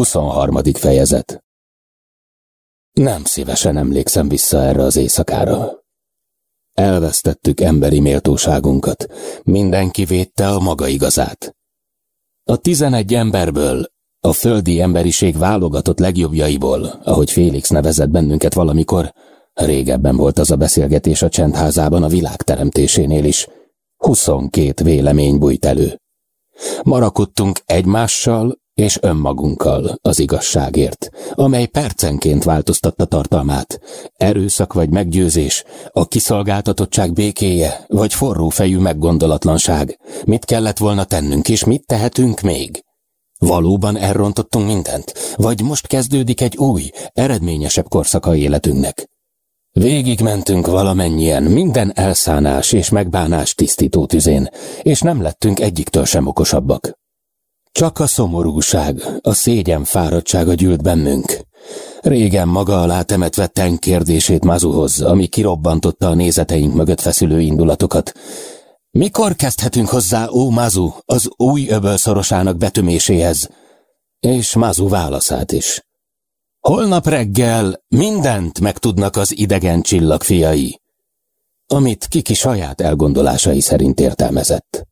23. fejezet Nem szívesen emlékszem vissza erre az éjszakára. Elvesztettük emberi méltóságunkat, mindenki védte a maga igazát. A tizenegy emberből, a földi emberiség válogatott legjobbjaiból, ahogy Félix nevezett bennünket valamikor, régebben volt az a beszélgetés a csendházában a világ teremtésénél is, huszonkét vélemény bújt elő. Marakodtunk egymással, és önmagunkkal az igazságért, amely percenként változtatta tartalmát. Erőszak vagy meggyőzés, a kiszolgáltatottság békéje, vagy forró fejű meggondolatlanság. Mit kellett volna tennünk, és mit tehetünk még? Valóban elrontottunk mindent, vagy most kezdődik egy új, eredményesebb korszaka életünknek? Végigmentünk valamennyien minden elszánás és megbánás tisztító tüzén, és nem lettünk egyiktől sem okosabbak. Csak a szomorúság, a szégyen fáradtsága gyűlt bennünk. Régen maga alá temetve ten kérdését Mazuhoz, ami kirobbantotta a nézeteink mögött feszülő indulatokat. Mikor kezdhetünk hozzá, ó Mazu, az új öböl szorosának betöméséhez? És Mazu válaszát is. Holnap reggel mindent megtudnak az idegen csillagfiai, amit Kiki saját elgondolásai szerint értelmezett.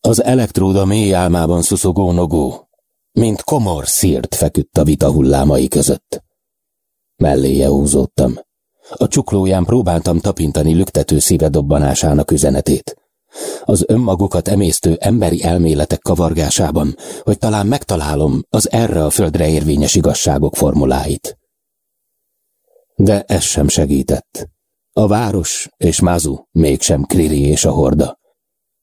Az elektróda mély álmában szuszogó nogó, mint komor szírt feküdt a vita hullámai között. Melléje húzódtam. A csuklóján próbáltam tapintani lüktető szíve dobbanásának üzenetét. Az önmagukat emésztő emberi elméletek kavargásában, hogy talán megtalálom az erre a földre érvényes igazságok formuláit. De ez sem segített. A város és Mazu mégsem Kriri és a horda.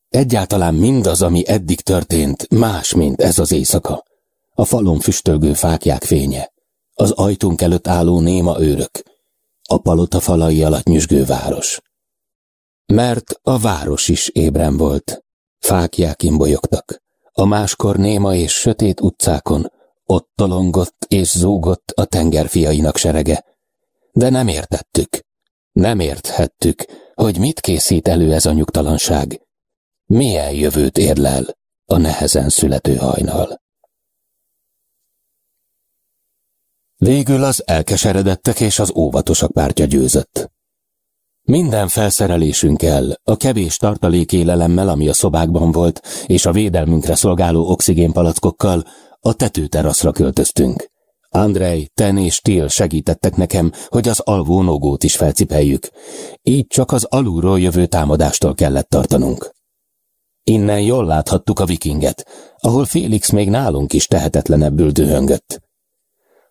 Egyáltalán mindaz, ami eddig történt, más, mint ez az éjszaka. A falon füstölgő fákják fénye, az ajtunk előtt álló néma őrök, a palota falai alatt nyüzsgő város. Mert a város is ébren volt. Fákják imbolyogtak. A máskor néma és sötét utcákon ott tolongott és zúgott a tengerfiainak serege. De nem értettük. Nem érthettük, hogy mit készít elő ez a nyugtalanság, milyen jövőt érlel a nehezen születő hajnal? Végül az elkeseredettek és az óvatosak pártja győzött. Minden felszerelésünkkel, a kevés tartalékélelemmel, ami a szobákban volt, és a védelmünkre szolgáló oxigénpalackokkal a tetőteraszra költöztünk. Andrei, Ten és Till segítettek nekem, hogy az alvó nogót is felcipeljük. Így csak az alulról jövő támadástól kellett tartanunk. Innen jól láthattuk a vikinget, ahol Félix még nálunk is tehetetlenebbül dühöngött.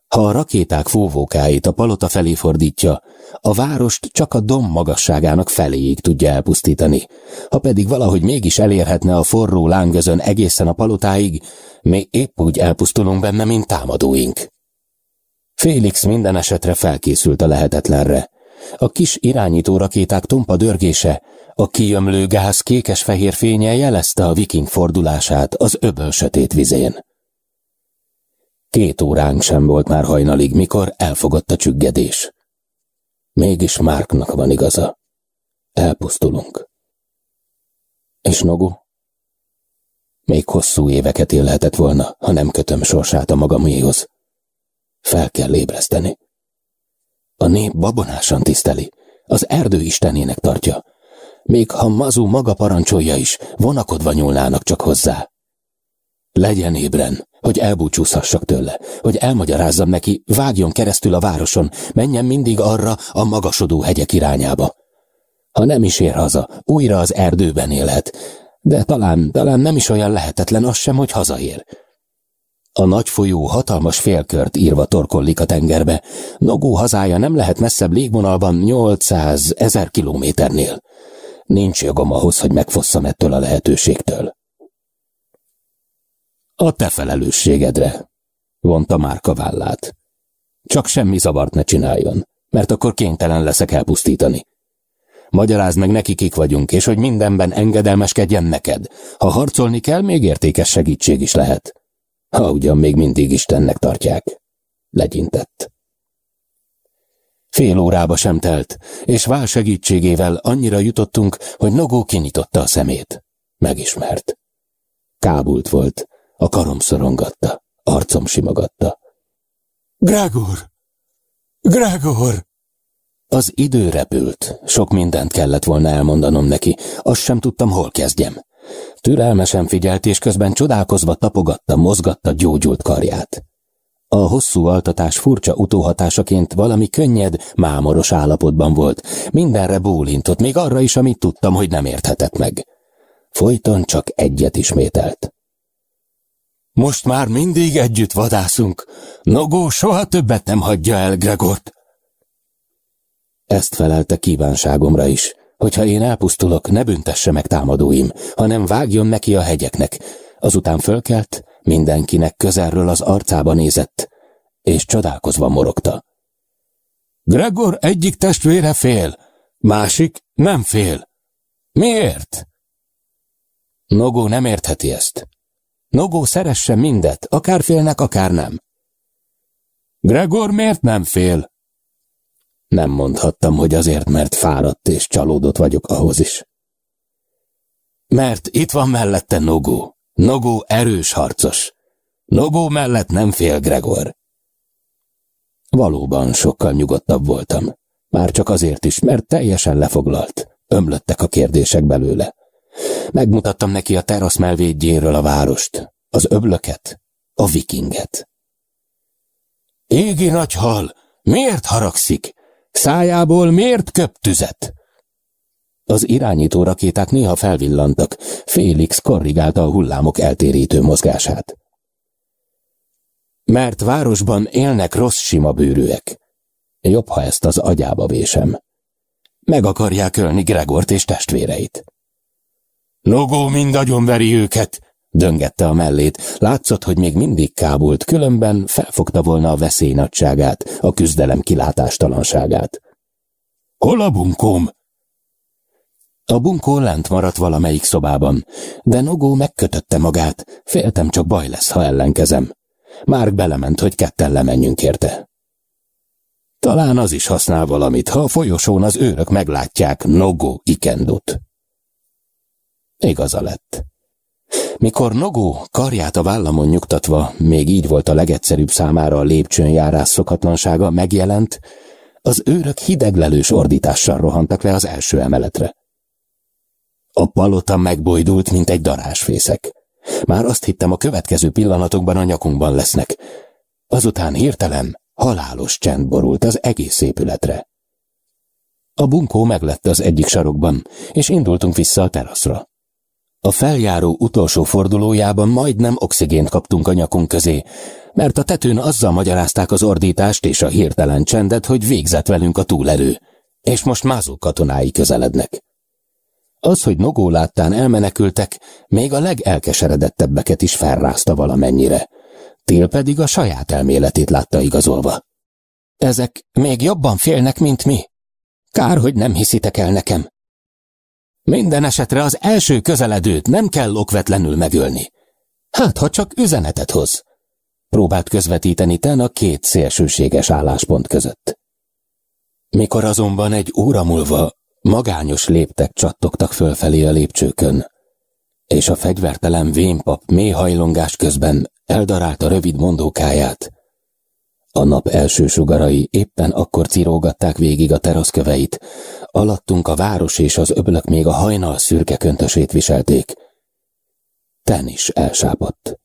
Ha a rakéták fúvókáit a palota felé fordítja, a várost csak a dom magasságának feléig tudja elpusztítani. Ha pedig valahogy mégis elérhetne a forró lángözön egészen a palotáig, mi épp úgy elpusztulunk benne, mint támadóink. Félix minden esetre felkészült a lehetetlenre. A kis irányító rakéták tompa dörgése a kiömlő gáz kékes-fehér fénye jelezte a viking fordulását az öböl sötét vizén. Két óránk sem volt már hajnalig, mikor elfogott a csüggedés. Mégis Márknak van igaza. Elpusztulunk. És Nogu? Még hosszú éveket élhetett volna, ha nem kötöm sorsát a magaméhoz. Fel kell ébreszteni. A nép babonásan tiszteli, az erdő istenének tartja, még ha Mazu maga parancsolja is, vonakodva nyúlnának csak hozzá. Legyen ébren, hogy elbúcsúzhassak tőle, hogy elmagyarázzam neki, vágjon keresztül a városon, menjen mindig arra a magasodó hegyek irányába. Ha nem is ér haza, újra az erdőben élhet, de talán, talán nem is olyan lehetetlen az sem, hogy hazaér. A nagy folyó hatalmas félkört írva torkollik a tengerbe. Nogó hazája nem lehet messzebb légvonalban 800 ezer kilométernél. Nincs jogom ahhoz, hogy megfosszam ettől a lehetőségtől. A te felelősségedre, vonta Márka vállát. Csak semmi zavart ne csináljon, mert akkor kénytelen leszek elpusztítani. Magyarázd meg neki, kik vagyunk, és hogy mindenben engedelmeskedjen neked. Ha harcolni kell, még értékes segítség is lehet. Ha ugyan még mindig Istennek tartják. Legyintett. Fél órába sem telt, és Vál segítségével annyira jutottunk, hogy Nogó kinyitotta a szemét. Megismert. Kábult volt, a karom szorongatta, arcom simogatta. Gregor! Gregor! Az idő repült, sok mindent kellett volna elmondanom neki, azt sem tudtam, hol kezdjem. Türelmesen figyelt, és közben csodálkozva tapogatta, mozgatta gyógyult karját. A hosszú altatás furcsa utóhatásaként valami könnyed, mámoros állapotban volt. Mindenre bólintott, még arra is, amit tudtam, hogy nem érthetett meg. Folyton csak egyet ismételt. Most már mindig együtt vadászunk. Nogó soha többet nem hagyja el Gregort. Ezt felelte kívánságomra is, hogyha én elpusztulok, ne büntesse meg támadóim, hanem vágjon neki a hegyeknek. Azután fölkelt, mindenkinek közelről az arcába nézett, és csodálkozva morogta. Gregor egyik testvére fél, másik nem fél. Miért? Nogó nem értheti ezt. Nogó szeresse mindet, akár félnek, akár nem. Gregor miért nem fél? Nem mondhattam, hogy azért, mert fáradt és csalódott vagyok ahhoz is. Mert itt van mellette Nogó. Nogó erős harcos. Nogó mellett nem fél Gregor. Valóban sokkal nyugodtabb voltam. Már csak azért is, mert teljesen lefoglalt. Ömlöttek a kérdések belőle. Megmutattam neki a terasz melvédjéről a várost, az öblöket, a vikinget. Égi nagy hal, miért haragszik? Szájából miért köp tüzet? Az irányító rakéták néha felvillantak, Félix korrigálta a hullámok eltérítő mozgását. Mert városban élnek rossz sima bőrűek. Jobb, ha ezt az agyába vésem. Meg akarják ölni Gregort és testvéreit. Logó mind agyonveri őket, döngette a mellét. Látszott, hogy még mindig kábult, különben felfogta volna a veszély nagyságát, a küzdelem kilátástalanságát. Hol a bunkóm? A bunkó lent maradt valamelyik szobában, de Nogó megkötötte magát, féltem csak baj lesz, ha ellenkezem. Márk belement, hogy ketten lemenjünk érte. Talán az is használ valamit, ha a folyosón az őrök meglátják Nogó ikendut. Igaza lett. Mikor Nogó karját a vállamon nyugtatva, még így volt a legegyszerűbb számára a lépcsőn járás szokatlansága, megjelent, az őrök hideglelős ordítással rohantak le az első emeletre. A palota megbojdult, mint egy darásfészek. Már azt hittem, a következő pillanatokban a nyakunkban lesznek. Azután hirtelen halálos csend borult az egész épületre. A bunkó meglett az egyik sarokban, és indultunk vissza a teraszra. A feljáró utolsó fordulójában majdnem oxigént kaptunk a nyakunk közé, mert a tetőn azzal magyarázták az ordítást és a hirtelen csendet, hogy végzett velünk a túlerő, és most mázó katonái közelednek. Az, hogy Nogó láttán elmenekültek, még a legelkeseredettebbeket is felrázta valamennyire. Tél pedig a saját elméletét látta igazolva. Ezek még jobban félnek, mint mi. Kár, hogy nem hiszitek el nekem. Minden esetre az első közeledőt nem kell okvetlenül megölni. Hát, ha csak üzenetet hoz. Próbált közvetíteni Ten a két szélsőséges álláspont között. Mikor azonban egy óra múlva magányos léptek csattogtak fölfelé a lépcsőkön, és a fegyvertelen vénpap mély hajlongás közben eldarálta rövid mondókáját, a nap első sugarai éppen akkor cirógatták végig a teraszköveit, alattunk a város és az öblök még a hajnal szürke köntösét viselték. Ten is elsápadt.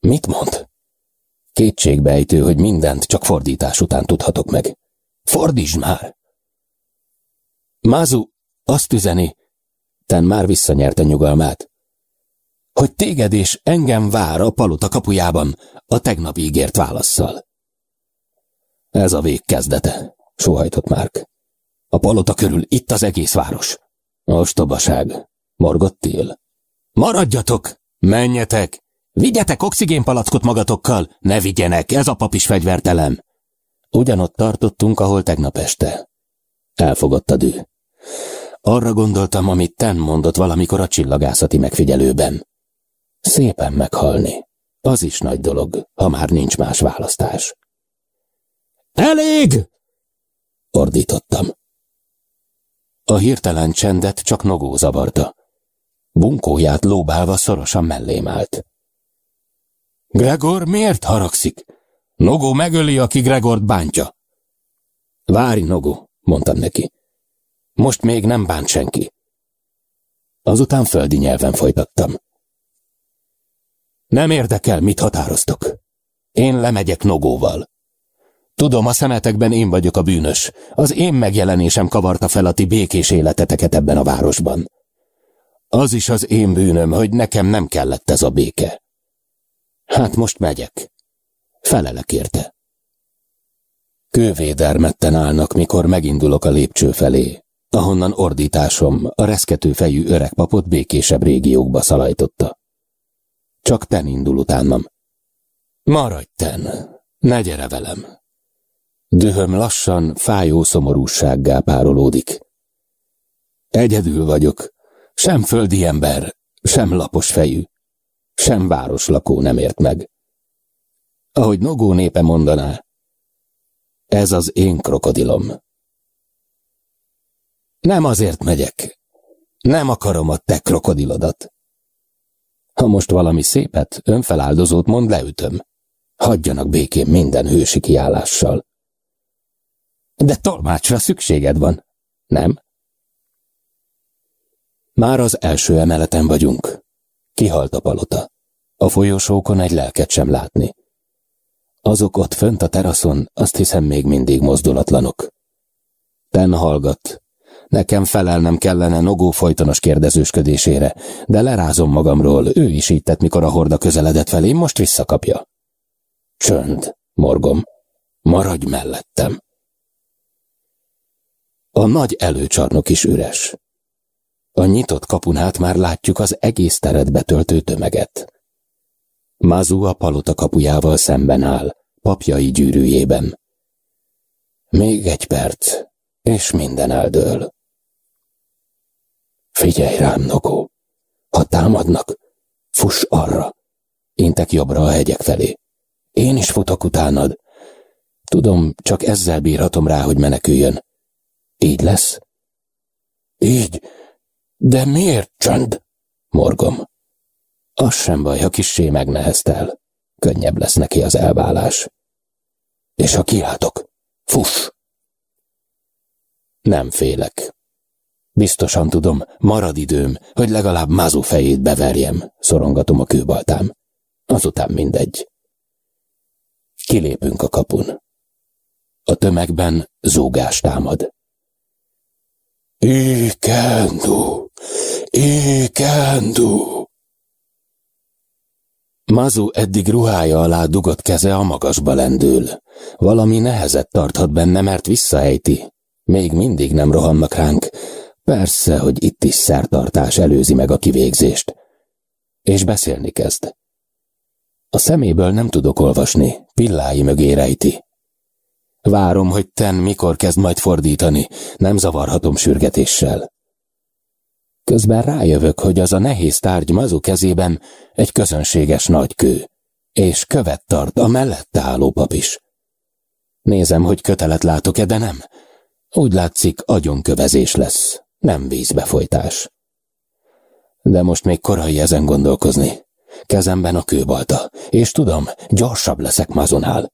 Mit mond? Kétségbejtő, hogy mindent csak fordítás után tudhatok meg. Fordítsd már! Mázu azt üzeni, Ten már visszanyerte nyugalmát hogy téged és engem vár a palota kapujában a tegnap ígért válaszszal. Ez a vég kezdete, sóhajtott Márk. A palota körül itt az egész város. Ostobaság, morgott Tél. Maradjatok! Menjetek! Vigyetek oxigénpalackot magatokkal! Ne vigyenek, ez a papis fegyvertelem! Ugyanott tartottunk, ahol tegnap este. Elfogott a dű. Arra gondoltam, amit Ten mondott valamikor a csillagászati megfigyelőben. Szépen meghalni. Az is nagy dolog, ha már nincs más választás. Elég! Ordítottam. A hirtelen csendet csak Nogó zavarta. Bunkóját lóbálva szorosan mellém állt. Gregor miért haragszik? Nogó megöli, aki Gregort bántja. Várj, Nogó, mondtam neki. Most még nem bánt senki. Azután földi nyelven folytattam. Nem érdekel, mit határoztok. Én lemegyek Nogóval. Tudom, a szemetekben én vagyok a bűnös. Az én megjelenésem kavarta fel a ti békés életeteket ebben a városban. Az is az én bűnöm, hogy nekem nem kellett ez a béke. Hát most megyek. Felelek érte. Kővédermetten állnak, mikor megindulok a lépcső felé, ahonnan ordításom a reszkető fejű öreg papot békésebb régiókba szalajtotta. Csak ten indul utánam. Maradj ten, ne gyere velem. Dühöm lassan, fájó szomorúsággá párolódik. Egyedül vagyok, sem földi ember, sem lapos fejű, sem városlakó nem ért meg. Ahogy Nogó népe mondaná, ez az én krokodilom. Nem azért megyek. Nem akarom a te krokodilodat. Ha most valami szépet, önfeláldozót mond, leütöm. Hagyjanak békén minden hősi kiállással. De tolmácsra szükséged van, nem? Már az első emeleten vagyunk. Kihalt a palota. A folyosókon egy lelket sem látni. Azok ott fönt a teraszon, azt hiszem még mindig mozdulatlanok. Ten hallgat. Nekem felelnem kellene Nogó folytonos kérdezősködésére, de lerázom magamról, ő is így tett, mikor a horda közeledett felém, most visszakapja. Csönd, morgom. Maradj mellettem. A nagy előcsarnok is üres. A nyitott kapunát már látjuk az egész teret betöltő tömeget. Mazu a palota kapujával szemben áll, papjai gyűrűjében. Még egy perc, és minden eldől. Figyelj rám, Nogó! Ha támadnak, fuss arra! Intek jobbra a hegyek felé. Én is futok utánad. Tudom, csak ezzel bírhatom rá, hogy meneküljön. Így lesz? Így? De miért csönd? Morgom. Az sem baj, ha kissé megneheztel. Könnyebb lesz neki az elválás. És ha kiáltok, fuss! Nem félek. Biztosan tudom, marad időm, hogy legalább Mazu fejét beverjem, szorongatom a kőbaltám. Azután mindegy. Kilépünk a kapun. A tömegben zúgás támad. Ékendu! Ékendu! Mazu eddig ruhája alá dugott keze a magasba lendül. Valami nehezet tarthat benne, mert visszaejti. Még mindig nem rohannak ránk. Persze, hogy itt is szertartás előzi meg a kivégzést. És beszélni kezd. A szeméből nem tudok olvasni, pillái mögé rejti. Várom, hogy ten mikor kezd majd fordítani, nem zavarhatom sürgetéssel. Közben rájövök, hogy az a nehéz tárgy mazu kezében egy közönséges nagy kő, és követ tart a mellette álló pap is. Nézem, hogy kötelet látok-e, de nem. Úgy látszik, agyonkövezés lesz, nem vízbefolytás. De most még korai ezen gondolkozni. Kezemben a kőbalta, és tudom, gyorsabb leszek mazonál.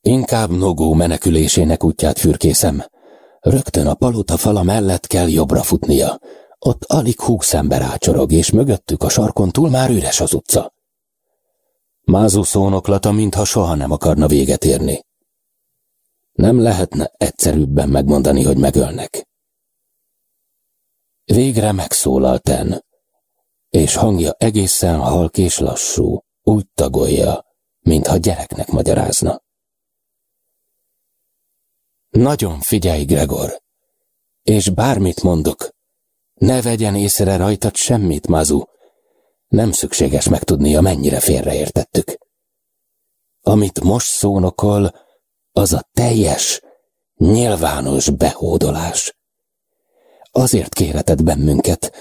Inkább Nogó menekülésének útját fürkészem. Rögtön a palota fala mellett kell jobbra futnia. Ott alig húsz ember ácsorog, és mögöttük a sarkon túl már üres az utca. Mázu szónoklata, mintha soha nem akarna véget érni. Nem lehetne egyszerűbben megmondani, hogy megölnek. Végre megszólal Ten, és hangja egészen halk és lassú, úgy tagolja, mintha gyereknek magyarázna. Nagyon figyelj, Gregor, és bármit mondok, ne vegyen észre rajtad semmit, Mazu. Nem szükséges megtudnia, mennyire félreértettük. Amit most szónokol, az a teljes, nyilvános behódolás. Azért kéreted bennünket,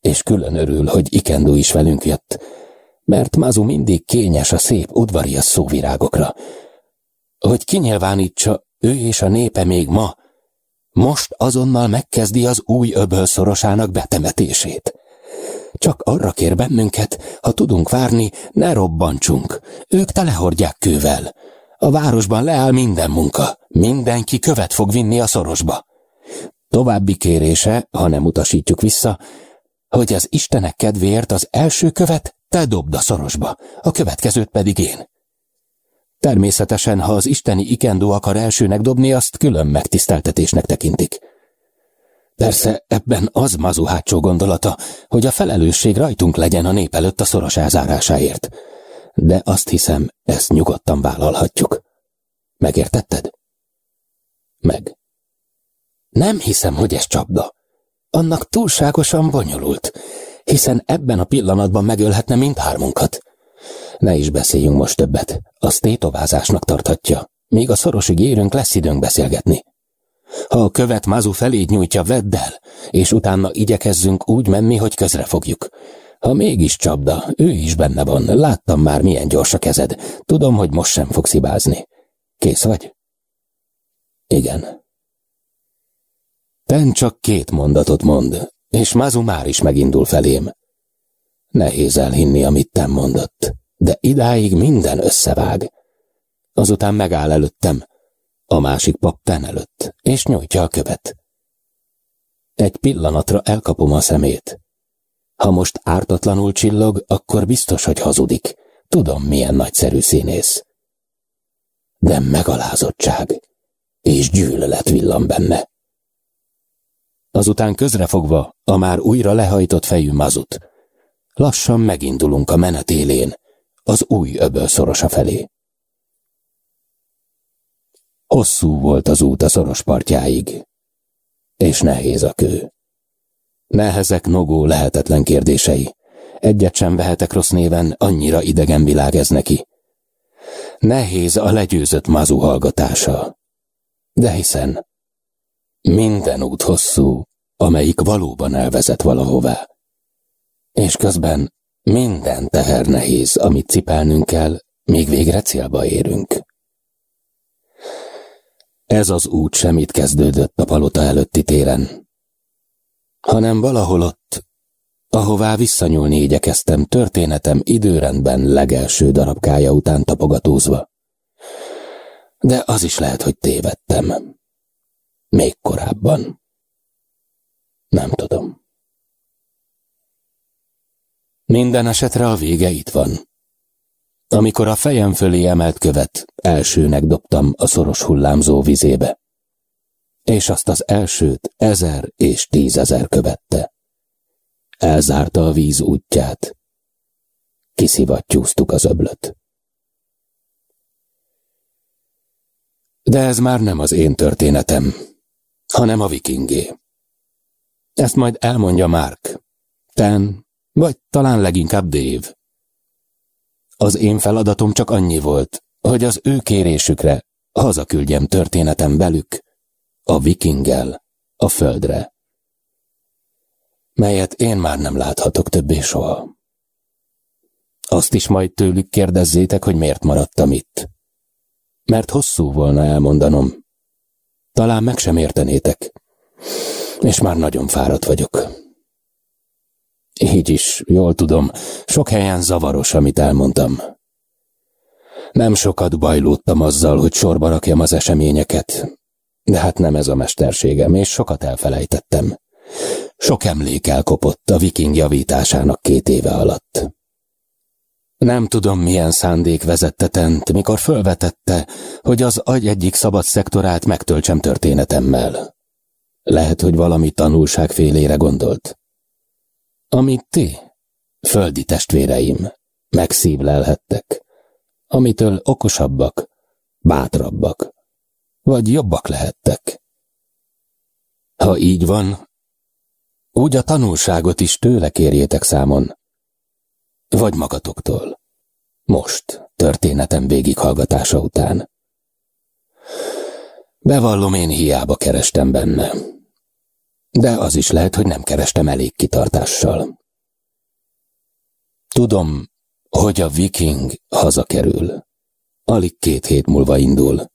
és külön örül, hogy Ikendu is velünk jött, mert Mazu mindig kényes a szép udvarias szóvirágokra, hogy kinyilvánítsa, ő és a népe még ma, most azonnal megkezdi az új öböl szorosának betemetését. Csak arra kér bennünket, ha tudunk várni, ne robbantsunk. Ők telehordják kővel. A városban leáll minden munka. Mindenki követ fog vinni a szorosba. További kérése, ha nem utasítjuk vissza, hogy az Istenek kedvéért az első követ te dobd a szorosba, a következőt pedig én. Természetesen, ha az isteni ikendó akar elsőnek dobni, azt külön megtiszteltetésnek tekintik. Persze ebben az mazu hátsó gondolata, hogy a felelősség rajtunk legyen a nép előtt a szoros elzárásáért. De azt hiszem, ezt nyugodtan vállalhatjuk. Megértetted? Meg. Nem hiszem, hogy ez csapda. Annak túlságosan bonyolult, hiszen ebben a pillanatban megölhetne mindhármunkat. Ne is beszéljünk most többet, azt tétovázásnak tarthatja. Még a szorosig érünk, lesz időnk beszélgetni. Ha a követ Mazu felé nyújtja, vedd el, és utána igyekezzünk úgy menni, hogy közre fogjuk. Ha mégis csapda, ő is benne van, láttam már milyen gyors a kezed. Tudom, hogy most sem fogsz hibázni. Kész vagy? Igen. Ten csak két mondatot mond, és Mazu már is megindul felém. Nehéz elhinni, amit Ten mondott, de idáig minden összevág. Azután megáll előttem, a másik pap Ten előtt, és nyújtja a követ. Egy pillanatra elkapom a szemét. Ha most ártatlanul csillog, akkor biztos, hogy hazudik. Tudom, milyen nagyszerű színész. De megalázottság és gyűlölet villan benne. Azután közrefogva a már újra lehajtott fejű mazut. Lassan megindulunk a menet élén, az új öböl szorosa felé. Hosszú volt az út a szoros partjáig, és nehéz a kő. Nehezek nogó lehetetlen kérdései. Egyet sem vehetek rossz néven, annyira idegen világ ez neki. Nehéz a legyőzött mazu hallgatása. De hiszen minden út hosszú, amelyik valóban elvezet valahová. És közben minden teher nehéz, amit cipelnünk kell, még végre célba érünk. Ez az út semmit kezdődött a palota előtti téren, hanem valahol ott, ahová visszanyúlni igyekeztem történetem időrendben legelső darabkája után tapogatózva. De az is lehet, hogy tévedtem. Még korábban. Nem tudom. Minden esetre a vége itt van. Amikor a fejem fölé emelt követ, elsőnek dobtam a szoros hullámzó vizébe. És azt az elsőt ezer és tízezer követte. Elzárta a víz útját. Kiszivattyúztuk az öblöt. De ez már nem az én történetem, hanem a vikingé. Ezt majd elmondja Mark, Ten, vagy talán leginkább Dave. Az én feladatom csak annyi volt, hogy az ő kérésükre hazaküldjem történetem velük, a vikinggel, a földre, melyet én már nem láthatok többé soha. Azt is majd tőlük kérdezzétek, hogy miért maradtam itt. Mert hosszú volna elmondanom. Talán meg sem értenétek és már nagyon fáradt vagyok. Így is, jól tudom, sok helyen zavaros, amit elmondtam. Nem sokat bajlódtam azzal, hogy sorba rakjam az eseményeket, de hát nem ez a mesterségem, és sokat elfelejtettem. Sok emlék elkopott a viking javításának két éve alatt. Nem tudom, milyen szándék vezette Tent, mikor fölvetette, hogy az agy egyik szabad szektorát megtöltsem történetemmel. Lehet, hogy valami tanulság félére gondolt. Amit ti, földi testvéreim, megszívlelhettek, amitől okosabbak, bátrabbak, vagy jobbak lehettek. Ha így van, úgy a tanulságot is tőle kérjétek számon, vagy magatoktól. Most, történetem végighallgatása után. Bevallom, én hiába kerestem benne. De az is lehet, hogy nem kerestem elég kitartással. Tudom, hogy a viking hazakerül. Alig két hét múlva indul.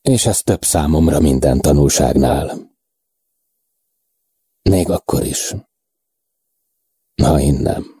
És ez több számomra minden tanulságnál. Még akkor is. Ha én nem.